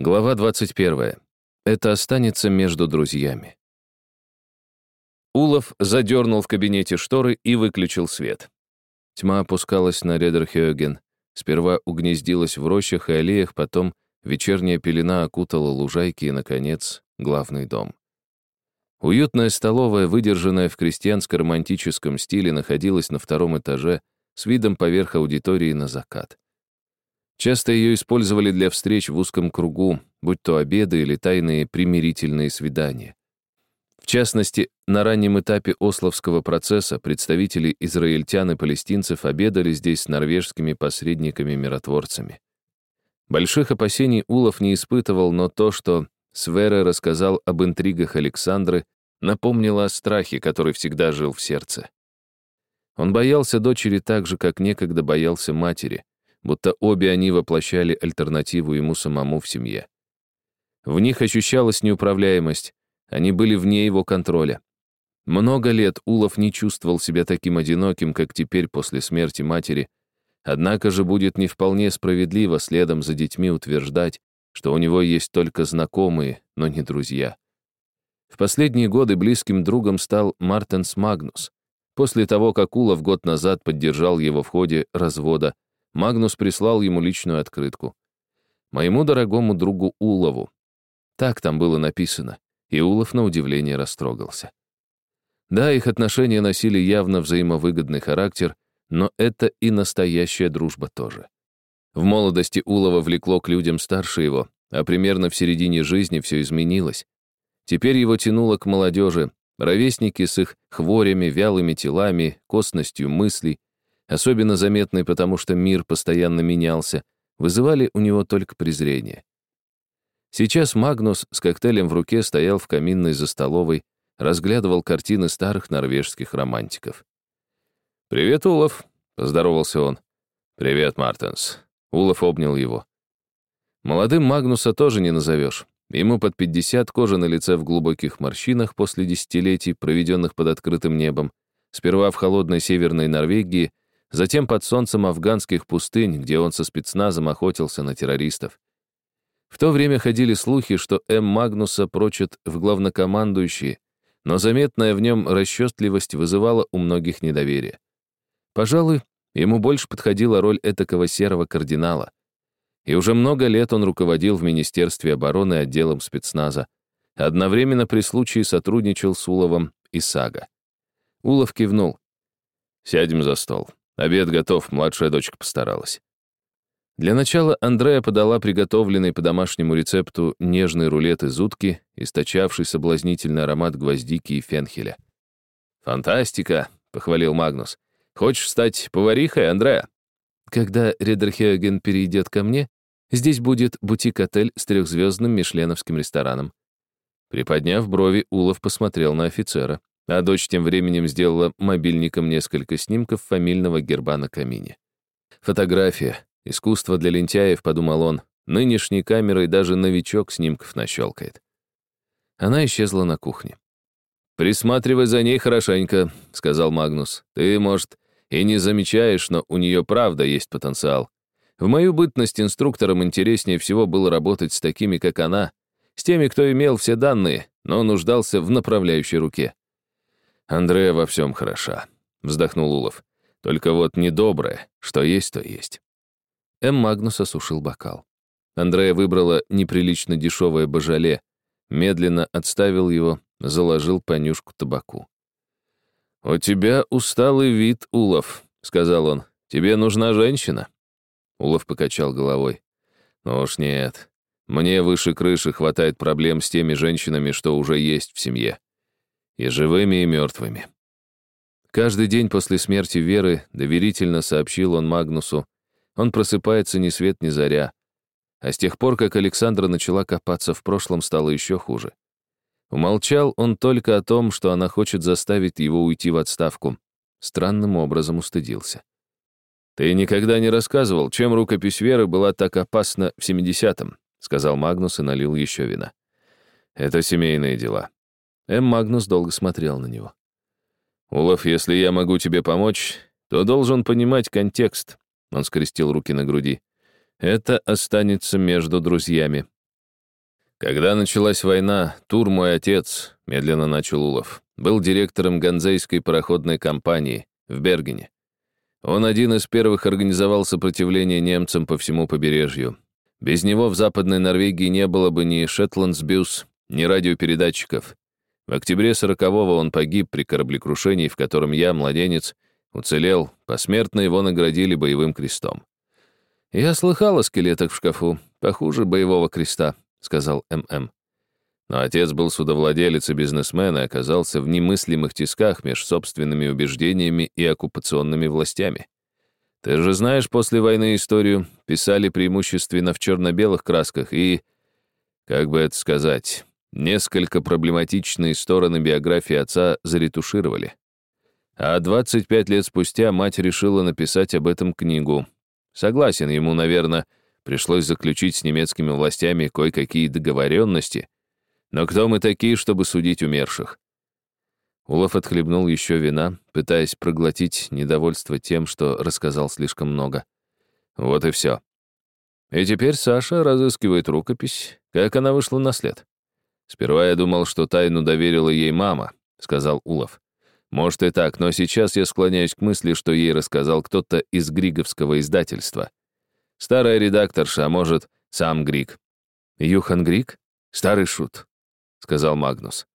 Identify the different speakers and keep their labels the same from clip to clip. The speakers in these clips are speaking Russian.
Speaker 1: Глава 21. Это останется между друзьями. Улов задернул в кабинете шторы и выключил свет. Тьма опускалась на Редерхёген. Сперва угнездилась в рощах и аллеях, потом вечерняя пелена окутала лужайки и, наконец, главный дом. Уютная столовая, выдержанная в крестьянско-романтическом стиле, находилась на втором этаже с видом поверх аудитории на закат. Часто ее использовали для встреч в узком кругу, будь то обеды или тайные примирительные свидания. В частности, на раннем этапе Ословского процесса представители израильтян и палестинцев обедали здесь с норвежскими посредниками-миротворцами. Больших опасений Улов не испытывал, но то, что Свере рассказал об интригах Александры, напомнило о страхе, который всегда жил в сердце. Он боялся дочери так же, как некогда боялся матери, будто обе они воплощали альтернативу ему самому в семье. В них ощущалась неуправляемость, они были вне его контроля. Много лет Улов не чувствовал себя таким одиноким, как теперь после смерти матери, однако же будет не вполне справедливо следом за детьми утверждать, что у него есть только знакомые, но не друзья. В последние годы близким другом стал Мартенс Магнус. После того, как Улов год назад поддержал его в ходе развода, Магнус прислал ему личную открытку. «Моему дорогому другу Улову». Так там было написано, и Улов на удивление растрогался. Да, их отношения носили явно взаимовыгодный характер, но это и настоящая дружба тоже. В молодости Улова влекло к людям старше его, а примерно в середине жизни все изменилось. Теперь его тянуло к молодежи, ровесники с их хворями, вялыми телами, костностью мыслей, особенно заметный, потому что мир постоянно менялся, вызывали у него только презрение. Сейчас Магнус с коктейлем в руке стоял в каминной за столовой, разглядывал картины старых норвежских романтиков. «Привет, Улов», — поздоровался он. «Привет, Мартенс». Улов обнял его. Молодым Магнуса тоже не назовешь. Ему под 50, кожа на лице в глубоких морщинах после десятилетий, проведенных под открытым небом, сперва в холодной северной Норвегии, затем под солнцем афганских пустынь, где он со спецназом охотился на террористов. В то время ходили слухи, что М. Магнуса прочат в главнокомандующие, но заметная в нем расчетливость вызывала у многих недоверие. Пожалуй, ему больше подходила роль этакого серого кардинала. И уже много лет он руководил в Министерстве обороны отделом спецназа, одновременно при случае сотрудничал с Уловом и Сага. Улов кивнул. «Сядем за стол. Обед готов, младшая дочка постаралась. Для начала Андрея подала приготовленный по домашнему рецепту нежный рулет из утки, источавший соблазнительный аромат гвоздики и фенхеля. «Фантастика!» — похвалил Магнус. «Хочешь стать поварихой, Андрея?» «Когда Редерхёген перейдет ко мне, здесь будет бутик-отель с трехзвездным мишленовским рестораном». Приподняв брови, Улов посмотрел на офицера. А дочь тем временем сделала мобильником несколько снимков фамильного герба на камине. Фотография. Искусство для лентяев, подумал он. Нынешней камерой даже новичок снимков нащелкает. Она исчезла на кухне. «Присматривай за ней хорошенько», — сказал Магнус. «Ты, может, и не замечаешь, но у нее правда есть потенциал. В мою бытность инструктором интереснее всего было работать с такими, как она, с теми, кто имел все данные, но нуждался в направляющей руке. «Андрея во всем хороша», — вздохнул Улов. «Только вот недоброе, что есть, то есть». М. Магнус осушил бокал. Андрея выбрала неприлично дешевое божале, медленно отставил его, заложил понюшку табаку. «У тебя усталый вид, Улов», — сказал он. «Тебе нужна женщина?» Улов покачал головой. «Ну уж нет. Мне выше крыши хватает проблем с теми женщинами, что уже есть в семье. И живыми, и мертвыми. Каждый день после смерти Веры доверительно сообщил он Магнусу, он просыпается ни свет ни заря. А с тех пор, как Александра начала копаться в прошлом, стало еще хуже. Умолчал он только о том, что она хочет заставить его уйти в отставку. Странным образом устыдился. «Ты никогда не рассказывал, чем рукопись Веры была так опасна в 70-м», сказал Магнус и налил еще вина. «Это семейные дела. М. Магнус долго смотрел на него. «Улов, если я могу тебе помочь, то должен понимать контекст», — он скрестил руки на груди. «Это останется между друзьями. Когда началась война, Тур, мой отец, медленно начал Улов, был директором ганзейской пароходной компании в Бергене. Он один из первых организовал сопротивление немцам по всему побережью. Без него в Западной Норвегии не было бы ни Шетландсбюс, ни радиопередатчиков. В октябре 40-го он погиб при кораблекрушении, в котором я, младенец, уцелел, посмертно его наградили боевым крестом. «Я слыхал о скелетах в шкафу, похуже боевого креста», — сказал ММ. Но отец был судовладелец и бизнесмен и оказался в немыслимых тисках между собственными убеждениями и оккупационными властями. Ты же знаешь, после войны историю писали преимущественно в черно-белых красках и, как бы это сказать, несколько проблематичные стороны биографии отца заретушировали. А 25 лет спустя мать решила написать об этом книгу. Согласен, ему, наверное, пришлось заключить с немецкими властями кое-какие договоренности, но кто мы такие, чтобы судить умерших? Улов отхлебнул еще вина, пытаясь проглотить недовольство тем, что рассказал слишком много. Вот и все. И теперь Саша разыскивает рукопись, как она вышла на след. Сперва я думал, что тайну доверила ей мама, сказал Улов. Может и так, но сейчас я склоняюсь к мысли, что ей рассказал кто-то из Григовского издательства. Старая редакторша, а может, сам Григ. Юхан Григ? Старый шут. — сказал Магнус.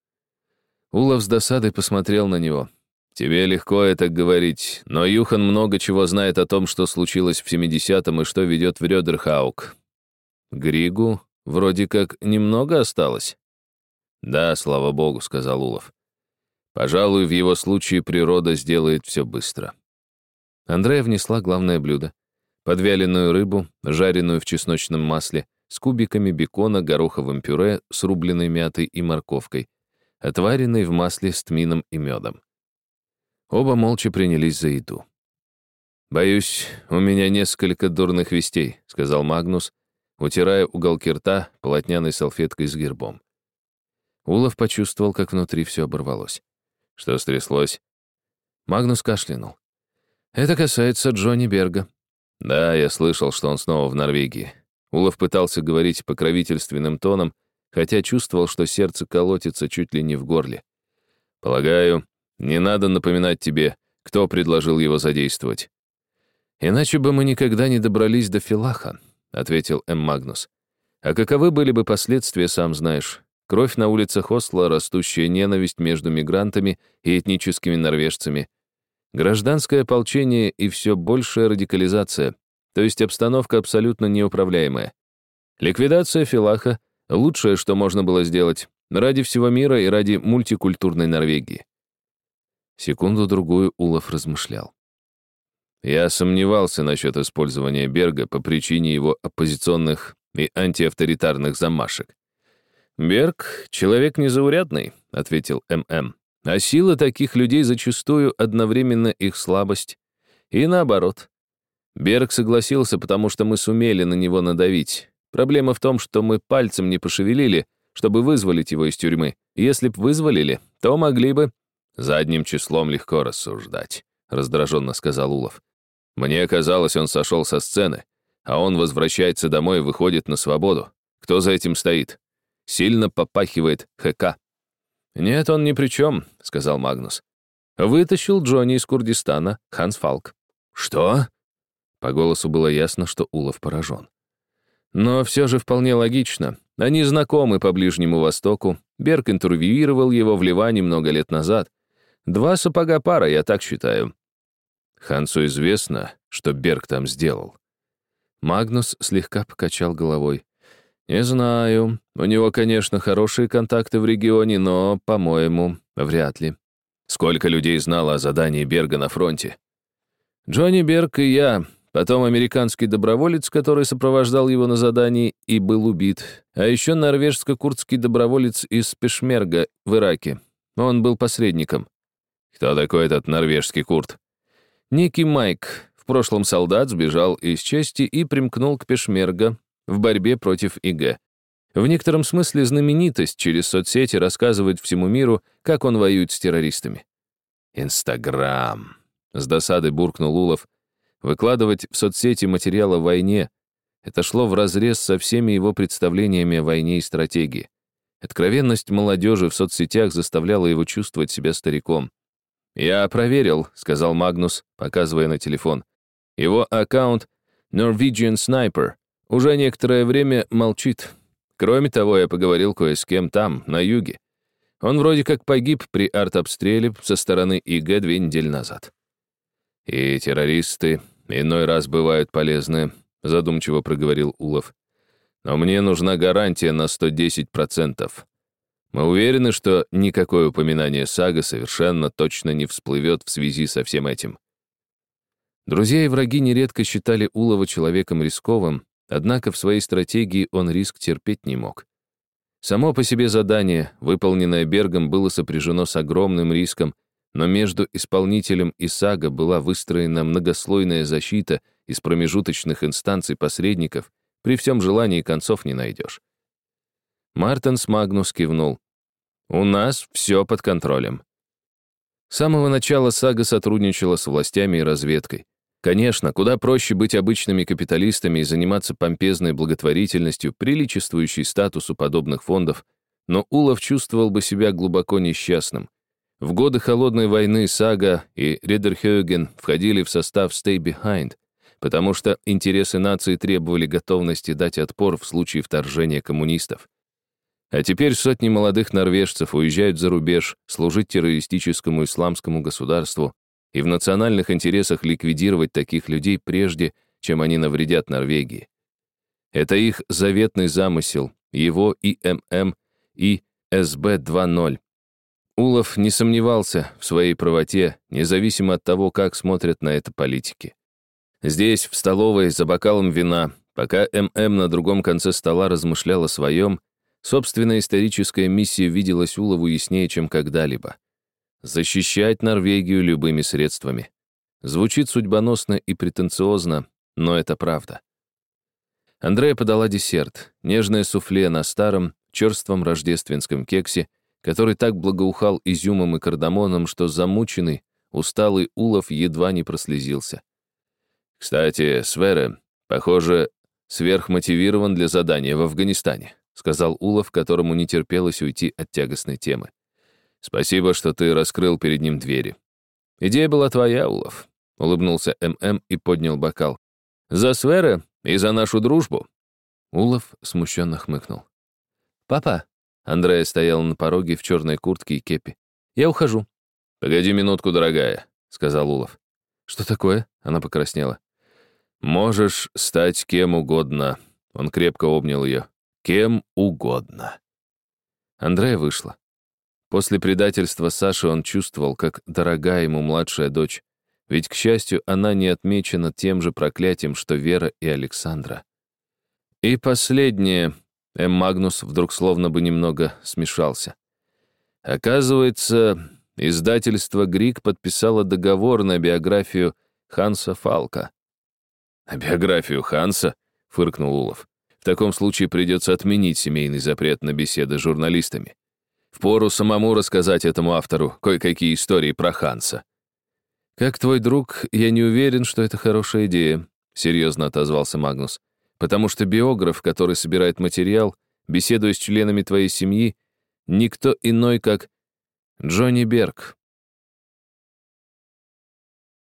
Speaker 1: Улов с досадой посмотрел на него. «Тебе легко это говорить, но Юхан много чего знает о том, что случилось в 70-м и что ведет в Рёдерхаук. Григу вроде как немного осталось?» «Да, слава богу», — сказал Улов. «Пожалуй, в его случае природа сделает все быстро». Андрея внесла главное блюдо. Подвяленную рыбу, жареную в чесночном масле, с кубиками бекона, гороховым пюре с рубленой мятой и морковкой, отваренной в масле с тмином и медом. Оба молча принялись за еду. «Боюсь, у меня несколько дурных вестей», — сказал Магнус, утирая уголки рта полотняной салфеткой с гербом. Улов почувствовал, как внутри все оборвалось. Что стряслось? Магнус кашлянул. «Это касается Джонни Берга». «Да, я слышал, что он снова в Норвегии. Улов пытался говорить покровительственным тоном, хотя чувствовал, что сердце колотится чуть ли не в горле. «Полагаю, не надо напоминать тебе, кто предложил его задействовать». «Иначе бы мы никогда не добрались до Филаха», — ответил М. Магнус. «А каковы были бы последствия, сам знаешь. Кровь на улицах Осло, растущая ненависть между мигрантами и этническими норвежцами, гражданское ополчение и все большая радикализация. То есть обстановка абсолютно неуправляемая. Ликвидация Филаха — лучшее, что можно было сделать ради всего мира и ради мультикультурной Норвегии. Секунду-другую Улов размышлял. Я сомневался насчет использования Берга по причине его оппозиционных и антиавторитарных замашек. «Берг — человек незаурядный», — ответил ММ. «А сила таких людей зачастую одновременно их слабость. И наоборот. Берг согласился, потому что мы сумели на него надавить. Проблема в том, что мы пальцем не пошевелили, чтобы вызволить его из тюрьмы. Если б вызволили, то могли бы... Задним числом легко рассуждать, раздраженно сказал Улов. Мне казалось, он сошел со сцены, а он возвращается домой и выходит на свободу. Кто за этим стоит? Сильно попахивает ХК. «Нет, он ни при чем», — сказал Магнус. Вытащил Джонни из Курдистана, Ханс Фалк. «Что?» По голосу было ясно, что Улов поражен. Но все же вполне логично. Они знакомы по Ближнему Востоку. Берг интервьюировал его в Ливане много лет назад. Два сапога пара, я так считаю. Хансу известно, что Берг там сделал. Магнус слегка покачал головой. «Не знаю. У него, конечно, хорошие контакты в регионе, но, по-моему, вряд ли. Сколько людей знало о задании Берга на фронте? Джонни Берг и я, Потом американский доброволец, который сопровождал его на задании и был убит. А еще норвежско-курдский доброволец из Пешмерга в Ираке. Он был посредником. Кто такой этот норвежский курд? Некий Майк, в прошлом солдат, сбежал из чести и примкнул к Пешмерга в борьбе против ИГ. В некотором смысле знаменитость через соцсети рассказывает всему миру, как он воюет с террористами. «Инстаграм», — с досады буркнул Улов, Выкладывать в соцсети материал о войне Это шло вразрез со всеми его представлениями о войне и стратегии. Откровенность молодежи в соцсетях заставляла его чувствовать себя стариком. «Я проверил», — сказал Магнус, показывая на телефон. «Его аккаунт Norwegian Sniper уже некоторое время молчит. Кроме того, я поговорил кое с кем там, на юге. Он вроде как погиб при артобстреле со стороны ИГ две недели назад. И террористы иной раз бывают полезны, задумчиво проговорил Улов. Но мне нужна гарантия на 110%. Мы уверены, что никакое упоминание сага совершенно точно не всплывет в связи со всем этим. Друзья и враги нередко считали Улова человеком рисковым, однако в своей стратегии он риск терпеть не мог. Само по себе задание, выполненное Бергом, было сопряжено с огромным риском, но между исполнителем и сага была выстроена многослойная защита из промежуточных инстанций посредников, при всем желании концов не найдешь. Мартенс Магнус кивнул. «У нас все под контролем». С самого начала сага сотрудничала с властями и разведкой. Конечно, куда проще быть обычными капиталистами и заниматься помпезной благотворительностью, приличествующей статусу подобных фондов, но Улов чувствовал бы себя глубоко несчастным. В годы Холодной войны Сага и Редерхёген входили в состав Stay Behind, потому что интересы нации требовали готовности дать отпор в случае вторжения коммунистов. А теперь сотни молодых норвежцев уезжают за рубеж служить террористическому исламскому государству, и в национальных интересах ликвидировать таких людей прежде, чем они навредят Норвегии. Это их заветный замысел, его ИММ и СБ 2.0. Улов не сомневался в своей правоте, независимо от того, как смотрят на это политики. Здесь, в столовой, за бокалом вина, пока ММ на другом конце стола размышлял о своем, собственная историческая миссия виделась Улову яснее, чем когда-либо. Защищать Норвегию любыми средствами. Звучит судьбоносно и претенциозно, но это правда. Андрея подала десерт, нежное суфле на старом, черством рождественском кексе, который так благоухал изюмом и кардамоном, что замученный, усталый Улов едва не прослезился. «Кстати, Свере, похоже, сверхмотивирован для задания в Афганистане», сказал Улов, которому не терпелось уйти от тягостной темы. Спасибо, что ты раскрыл перед ним двери. Идея была твоя, Улов. Улыбнулся ММ и поднял бокал. За Свера и за нашу дружбу. Улов смущенно хмыкнул. «Папа!» Андрея стоял на пороге в черной куртке и кепи. «Я ухожу». «Погоди минутку, дорогая», — сказал Улов. «Что такое?» — она покраснела. «Можешь стать кем угодно». Он крепко обнял ее. «Кем угодно». Андрея вышла. После предательства Саши он чувствовал, как дорога ему младшая дочь, ведь, к счастью, она не отмечена тем же проклятием, что Вера и Александра. И последнее. М. Магнус вдруг словно бы немного смешался. Оказывается, издательство «Грик» подписало договор на биографию Ханса Фалка. «На биографию Ханса?» — фыркнул Улов. «В таком случае придется отменить семейный запрет на беседы с журналистами. Впору самому рассказать этому автору кое-какие истории про Ханса. «Как твой друг, я не уверен, что это хорошая идея», — серьезно отозвался Магнус. «Потому что биограф, который собирает материал, беседуя с членами твоей семьи, никто иной, как Джонни Берг.